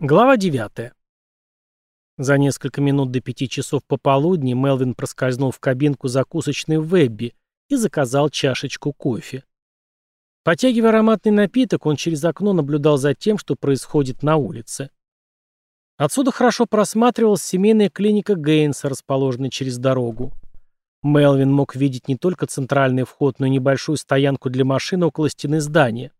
Глава 9. За несколько минут до пяти часов пополудни Мелвин проскользнул в кабинку закусочной в Вебби и заказал чашечку кофе. Потягивая ароматный напиток, он через окно наблюдал за тем, что происходит на улице. Отсюда хорошо просматривалась семейная клиника Гейнса, расположенная через дорогу. Мелвин мог видеть не только центральный вход, но и небольшую стоянку для машин около стены здания.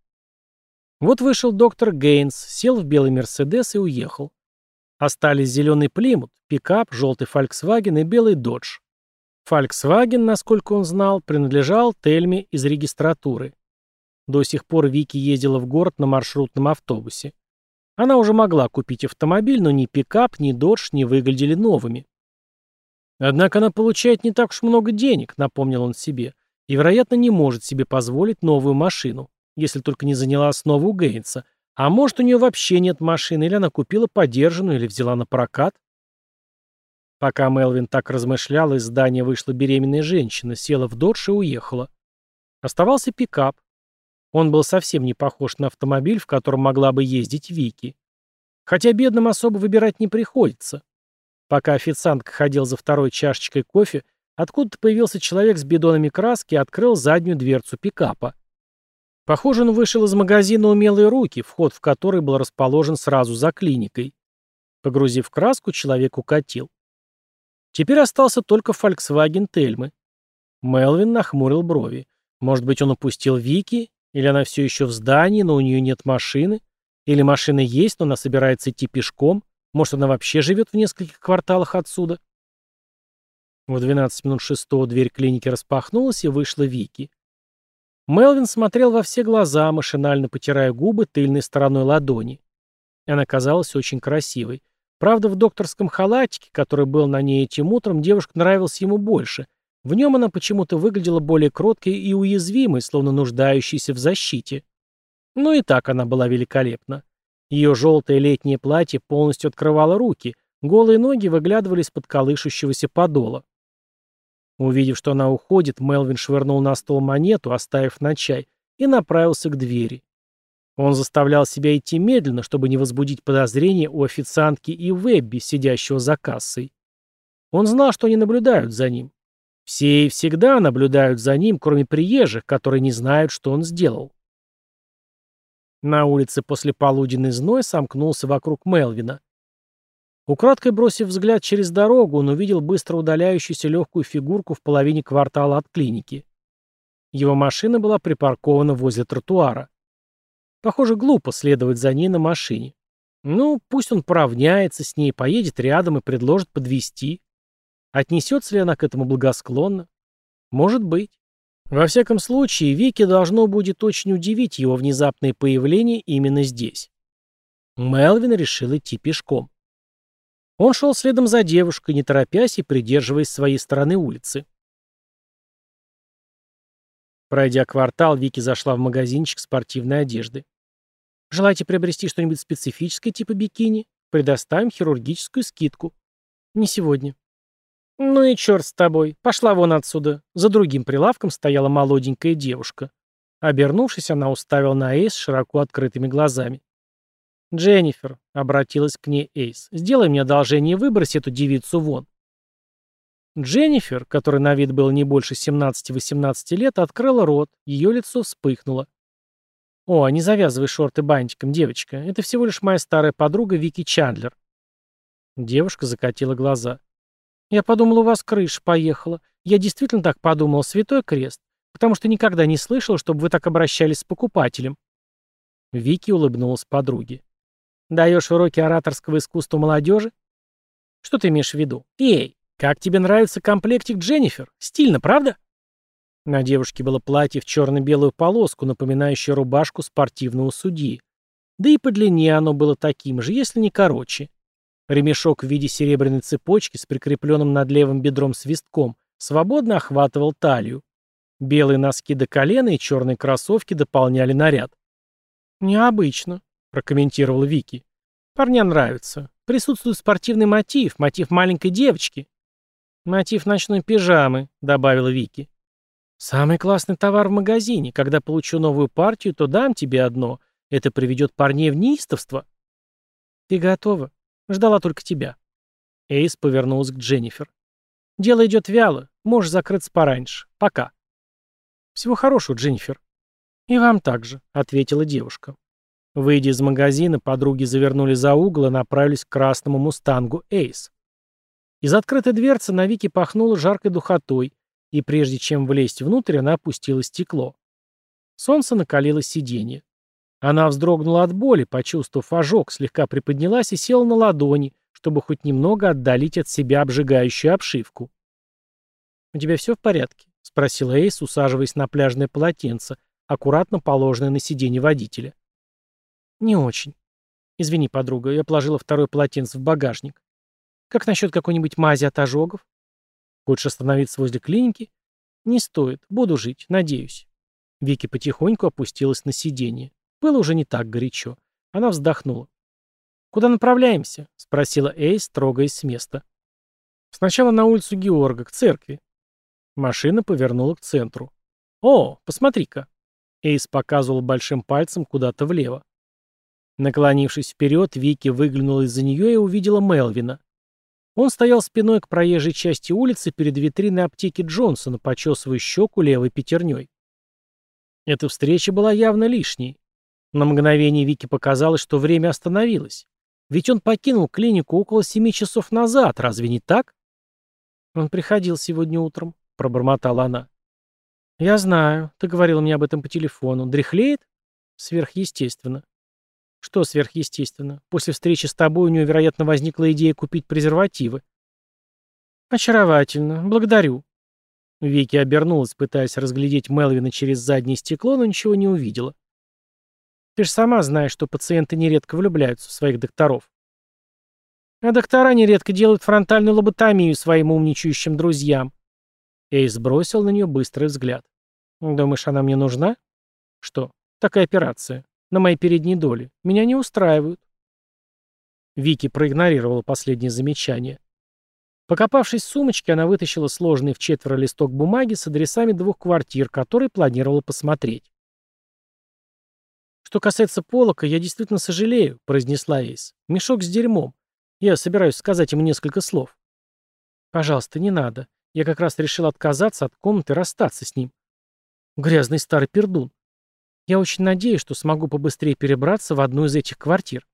Вот вышел доктор Гейнс, сел в белый Мерседес и уехал. Остались зеленый Плимут, пикап, желтый Фольксваген и белый Додж. Фольксваген, насколько он знал, принадлежал Тельме из регистратуры. До сих пор Вики ездила в город на маршрутном автобусе. Она уже могла купить автомобиль, но ни пикап, ни Додж не выглядели новыми. Однако она получает не так уж много денег, напомнил он себе, и, вероятно, не может себе позволить новую машину если только не заняла основу у Гейнса. А может, у нее вообще нет машины, или она купила подержанную, или взяла на прокат? Пока Мелвин так размышлял, из здания вышла беременная женщина, села в додж и уехала. Оставался пикап. Он был совсем не похож на автомобиль, в котором могла бы ездить Вики. Хотя бедным особо выбирать не приходится. Пока официантка ходил за второй чашечкой кофе, откуда-то появился человек с бидонами краски и открыл заднюю дверцу пикапа. Похоже, он вышел из магазина «Умелые руки», вход в который был расположен сразу за клиникой. Погрузив краску, человек укатил. Теперь остался только Volkswagen Тельмы. Мелвин нахмурил брови. Может быть, он упустил Вики? Или она все еще в здании, но у нее нет машины? Или машина есть, но она собирается идти пешком? Может, она вообще живет в нескольких кварталах отсюда? В 12 минут шестого дверь клиники распахнулась, и вышла Вики. Мелвин смотрел во все глаза, машинально потирая губы тыльной стороной ладони. Она казалась очень красивой. Правда, в докторском халатике, который был на ней этим утром, девушка нравилась ему больше. В нем она почему-то выглядела более кроткой и уязвимой, словно нуждающейся в защите. Но и так она была великолепна. Ее желтое летнее платье полностью открывало руки, голые ноги выглядывали из-под колышущегося подола. Увидев, что она уходит, Мелвин швырнул на стол монету, оставив на чай, и направился к двери. Он заставлял себя идти медленно, чтобы не возбудить подозрения у официантки и Вебби, сидящего за кассой. Он знал, что они наблюдают за ним. Все и всегда наблюдают за ним, кроме приезжих, которые не знают, что он сделал. На улице после полуденный зной сомкнулся вокруг Мелвина. Украдкой бросив взгляд через дорогу, он увидел быстро удаляющуюся легкую фигурку в половине квартала от клиники. Его машина была припаркована возле тротуара. Похоже, глупо следовать за ней на машине. Ну, пусть он поравняется с ней, поедет рядом и предложит подвести. Отнесется ли она к этому благосклонно? Может быть. Во всяком случае, Вики должно будет очень удивить его внезапное появление именно здесь. Мелвин решил идти пешком. Он шел следом за девушкой, не торопясь и придерживаясь своей стороны улицы. Пройдя квартал, Вики зашла в магазинчик спортивной одежды. «Желаете приобрести что-нибудь специфическое типа бикини? Предоставим хирургическую скидку». «Не сегодня». «Ну и черт с тобой. Пошла вон отсюда». За другим прилавком стояла молоденькая девушка. Обернувшись, она уставила на Эйс широко открытыми глазами. «Дженнифер», — обратилась к ней Эйс, — «сделай мне одолжение и выбрось эту девицу вон». Дженнифер, которой на вид было не больше 17-18 лет, открыла рот, ее лицо вспыхнуло. «О, не завязывай шорты бантиком, девочка. Это всего лишь моя старая подруга Вики Чандлер». Девушка закатила глаза. «Я подумала, у вас крыша поехала. Я действительно так подумал, святой крест, потому что никогда не слышал, чтобы вы так обращались с покупателем». Вики улыбнулась подруге. Даешь уроки ораторского искусства молодежи? Что ты имеешь в виду? Эй, как тебе нравится комплектик Дженнифер? Стильно, правда? На девушке было платье в черно-белую полоску, напоминающее рубашку спортивного судьи. Да и по длине оно было таким же, если не короче. Ремешок в виде серебряной цепочки с прикрепленным над левым бедром свистком свободно охватывал талию. Белые носки до колена и черные кроссовки дополняли наряд. «Необычно», прокомментировал Вики. Парням нравится. Присутствует спортивный мотив, мотив маленькой девочки. Мотив ночной пижамы, добавила Вики. Самый классный товар в магазине. Когда получу новую партию, то дам тебе одно. Это приведет парней в неистовство. «Ты готова? Ждала только тебя». Эйс повернулась к Дженнифер. «Дело идет вяло. Можешь закрыться пораньше. Пока». «Всего хорошего, Дженнифер». «И вам также», — ответила девушка. Выйдя из магазина, подруги завернули за угол и направились к красному мустангу Эйс. Из открытой дверцы на Вике пахнуло жаркой духотой, и прежде чем влезть внутрь, она опустила стекло. Солнце накалило сиденье. Она вздрогнула от боли, почувствовав ожог, слегка приподнялась и села на ладони, чтобы хоть немного отдалить от себя обжигающую обшивку. «У тебя все в порядке?» — спросила Эйс, усаживаясь на пляжное полотенце, аккуратно положенное на сиденье водителя. «Не очень. Извини, подруга, я положила второе полотенце в багажник. Как насчет какой-нибудь мази от ожогов? Хочешь остановиться возле клиники? Не стоит. Буду жить, надеюсь». Вики потихоньку опустилась на сиденье. Было уже не так горячо. Она вздохнула. «Куда направляемся?» — спросила Эйс, трогаясь с места. «Сначала на улицу Георга, к церкви». Машина повернула к центру. «О, посмотри-ка!» Эйс показывал большим пальцем куда-то влево. Наклонившись вперед, Вики выглянула из-за нее и увидела Мелвина. Он стоял спиной к проезжей части улицы перед витриной аптеки Джонсона, почесывая щеку левой пятерней. Эта встреча была явно лишней. На мгновение Вики показалось, что время остановилось. Ведь он покинул клинику около семи часов назад, разве не так? Он приходил сегодня утром, пробормотала она. Я знаю, ты говорил мне об этом по телефону. Дряхлеет? Сверхъестественно. Что сверхъестественно? После встречи с тобой у нее, вероятно, возникла идея купить презервативы. Очаровательно. Благодарю. Вики обернулась, пытаясь разглядеть Мелвина через заднее стекло, но ничего не увидела. Ты же сама знаешь, что пациенты нередко влюбляются в своих докторов. А доктора нередко делают фронтальную лоботомию своим умничающим друзьям. Эйс бросил на нее быстрый взгляд. Думаешь, она мне нужна? Что? Такая операция. На моей передней доле. Меня не устраивают. Вики проигнорировала последнее замечание. Покопавшись в сумочке, она вытащила сложенный в четверо листок бумаги с адресами двух квартир, которые планировала посмотреть. «Что касается Полока, я действительно сожалею», — произнесла Эйс. «Мешок с дерьмом. Я собираюсь сказать ему несколько слов». «Пожалуйста, не надо. Я как раз решил отказаться от комнаты и расстаться с ним». «Грязный старый пердун. Я очень надеюсь, что смогу побыстрее перебраться в одну из этих квартир».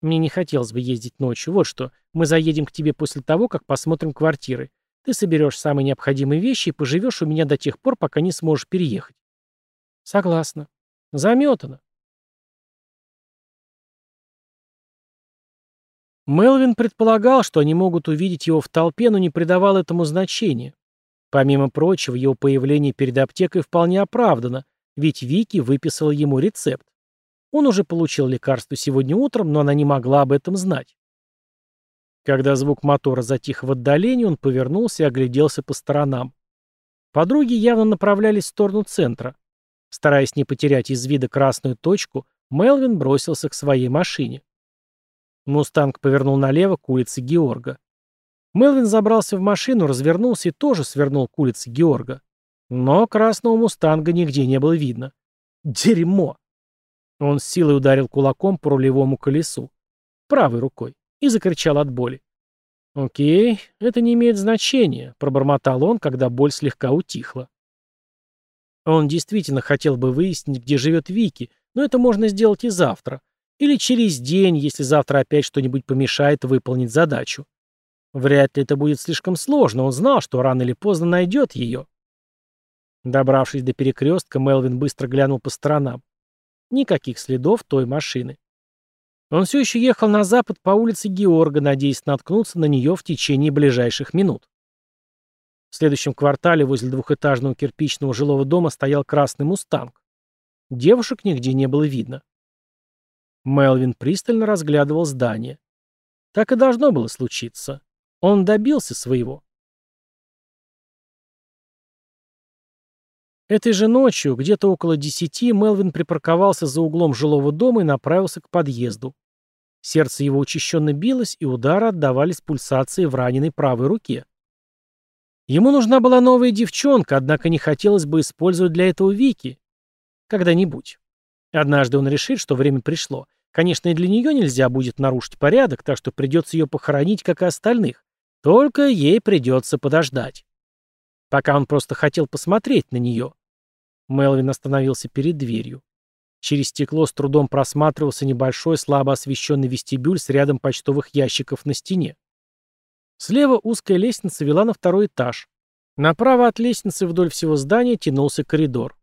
«Мне не хотелось бы ездить ночью. Вот что. Мы заедем к тебе после того, как посмотрим квартиры. Ты соберешь самые необходимые вещи и поживешь у меня до тех пор, пока не сможешь переехать». «Согласна. Заметано. Мелвин предполагал, что они могут увидеть его в толпе, но не придавал этому значения. Помимо прочего, его появление перед аптекой вполне оправдано, ведь Вики выписала ему рецепт. Он уже получил лекарство сегодня утром, но она не могла об этом знать. Когда звук мотора затих в отдалении, он повернулся и огляделся по сторонам. Подруги явно направлялись в сторону центра. Стараясь не потерять из вида красную точку, Мелвин бросился к своей машине. Мустанг повернул налево к улице Георга. Мелвин забрался в машину, развернулся и тоже свернул к улице Георга. Но красного мустанга нигде не было видно. Дерьмо! Он с силой ударил кулаком по рулевому колесу. Правой рукой. И закричал от боли. «Окей, это не имеет значения», — пробормотал он, когда боль слегка утихла. Он действительно хотел бы выяснить, где живет Вики, но это можно сделать и завтра. Или через день, если завтра опять что-нибудь помешает выполнить задачу. Вряд ли это будет слишком сложно, он знал, что рано или поздно найдет ее. Добравшись до перекрестка, Мелвин быстро глянул по сторонам. Никаких следов той машины. Он все еще ехал на запад по улице Георга, надеясь наткнуться на нее в течение ближайших минут. В следующем квартале возле двухэтажного кирпичного жилого дома стоял красный мустанг. Девушек нигде не было видно. Мелвин пристально разглядывал здание. Так и должно было случиться. Он добился своего. Этой же ночью, где-то около десяти, Мелвин припарковался за углом жилого дома и направился к подъезду. Сердце его учащенно билось, и удары отдавались пульсации в раненой правой руке. Ему нужна была новая девчонка, однако не хотелось бы использовать для этого Вики. Когда-нибудь. Однажды он решит, что время пришло. Конечно, и для нее нельзя будет нарушить порядок, так что придется ее похоронить, как и остальных. Только ей придется подождать. Пока он просто хотел посмотреть на нее. Мелвин остановился перед дверью. Через стекло с трудом просматривался небольшой слабо освещенный вестибюль с рядом почтовых ящиков на стене. Слева узкая лестница вела на второй этаж. Направо от лестницы вдоль всего здания тянулся коридор.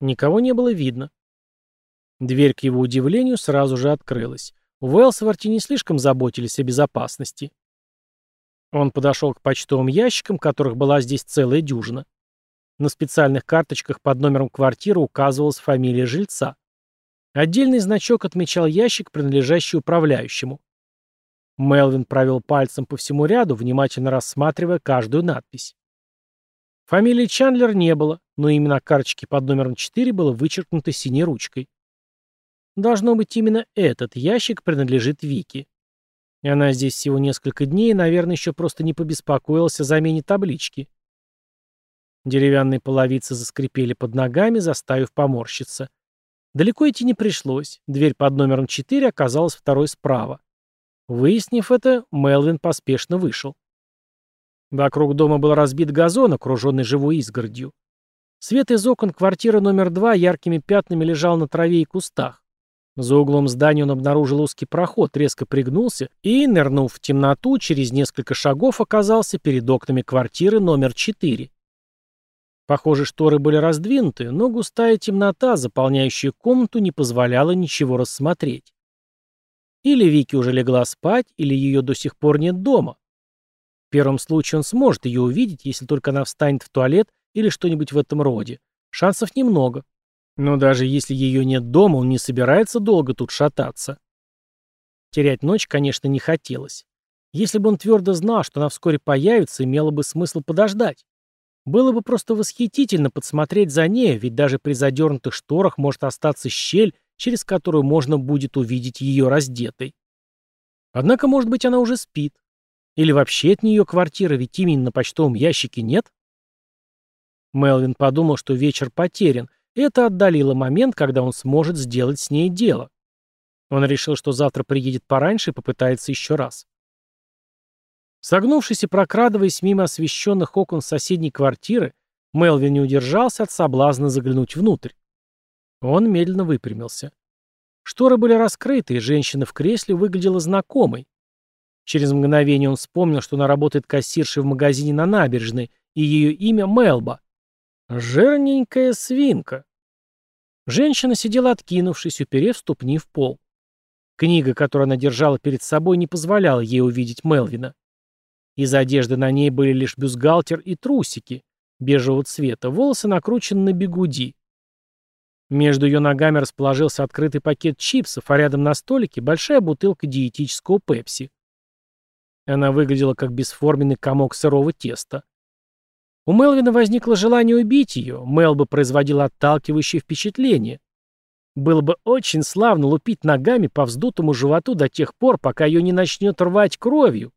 Никого не было видно. Дверь, к его удивлению, сразу же открылась. В Уэлсворте не слишком заботились о безопасности. Он подошел к почтовым ящикам, которых была здесь целая дюжина. На специальных карточках под номером квартиры указывалась фамилия жильца. Отдельный значок отмечал ящик, принадлежащий управляющему. Мелвин провел пальцем по всему ряду, внимательно рассматривая каждую надпись. Фамилии Чандлер не было, но именно карточки под номером 4 было вычеркнуто синей ручкой. Должно быть, именно этот ящик принадлежит Вике. И она здесь всего несколько дней и, наверное, еще просто не побеспокоилась о замене таблички. Деревянные половицы заскрипели под ногами, заставив поморщиться. Далеко идти не пришлось. Дверь под номером 4 оказалась второй справа. Выяснив это, Мелвин поспешно вышел. Вокруг дома был разбит газон, окруженный живой изгородью. Свет из окон квартиры номер два яркими пятнами лежал на траве и кустах. За углом здания он обнаружил узкий проход, резко пригнулся и, нырнув в темноту, через несколько шагов оказался перед окнами квартиры номер четыре. Похоже, шторы были раздвинуты, но густая темнота, заполняющая комнату, не позволяла ничего рассмотреть. Или Вики уже легла спать, или ее до сих пор нет дома. В первом случае он сможет ее увидеть, если только она встанет в туалет или что-нибудь в этом роде. Шансов немного. Но даже если ее нет дома, он не собирается долго тут шататься. Терять ночь, конечно, не хотелось. Если бы он твердо знал, что она вскоре появится, имело бы смысл подождать. Было бы просто восхитительно подсмотреть за ней, ведь даже при задернутых шторах может остаться щель, через которую можно будет увидеть ее раздетой. Однако, может быть, она уже спит. Или вообще от нее квартира, ведь имени на почтовом ящике нет? Мелвин подумал, что вечер потерян, и это отдалило момент, когда он сможет сделать с ней дело. Он решил, что завтра приедет пораньше и попытается еще раз. Согнувшись и прокрадываясь мимо освещенных окон соседней квартиры, Мелвин не удержался от соблазна заглянуть внутрь. Он медленно выпрямился. Шторы были раскрыты, и женщина в кресле выглядела знакомой. Через мгновение он вспомнил, что она работает кассиршей в магазине на набережной, и ее имя Мелба. Жирненькая свинка. Женщина сидела откинувшись, уперев ступни в пол. Книга, которую она держала перед собой, не позволяла ей увидеть Мелвина. Из одежды на ней были лишь бюстгальтер и трусики, бежевого цвета, волосы накручены на бегуди. Между ее ногами расположился открытый пакет чипсов, а рядом на столике большая бутылка диетического пепси. Она выглядела как бесформенный комок сырого теста. У Мелвина возникло желание убить ее, Мел бы производил отталкивающее впечатление. Было бы очень славно лупить ногами по вздутому животу до тех пор, пока ее не начнет рвать кровью.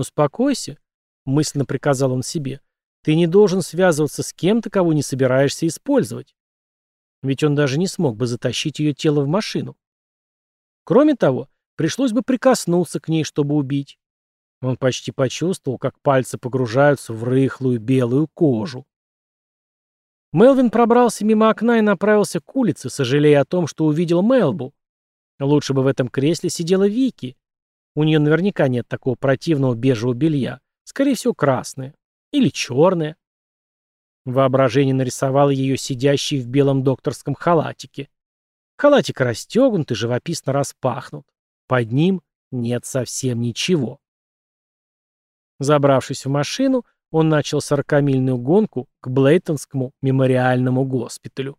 «Успокойся», — мысленно приказал он себе. «Ты не должен связываться с кем-то, кого не собираешься использовать. Ведь он даже не смог бы затащить ее тело в машину. Кроме того, Пришлось бы прикоснуться к ней, чтобы убить. Он почти почувствовал, как пальцы погружаются в рыхлую белую кожу. Мелвин пробрался мимо окна и направился к улице, сожалея о том, что увидел Мелбу. Лучше бы в этом кресле сидела Вики. У нее наверняка нет такого противного бежевого белья. Скорее всего, красное. Или черное. Воображение нарисовало ее сидящей в белом докторском халатике. Халатик расстегнут и живописно распахнут. Под ним нет совсем ничего. Забравшись в машину, он начал сорокамильную гонку к Блейтонскому мемориальному госпиталю.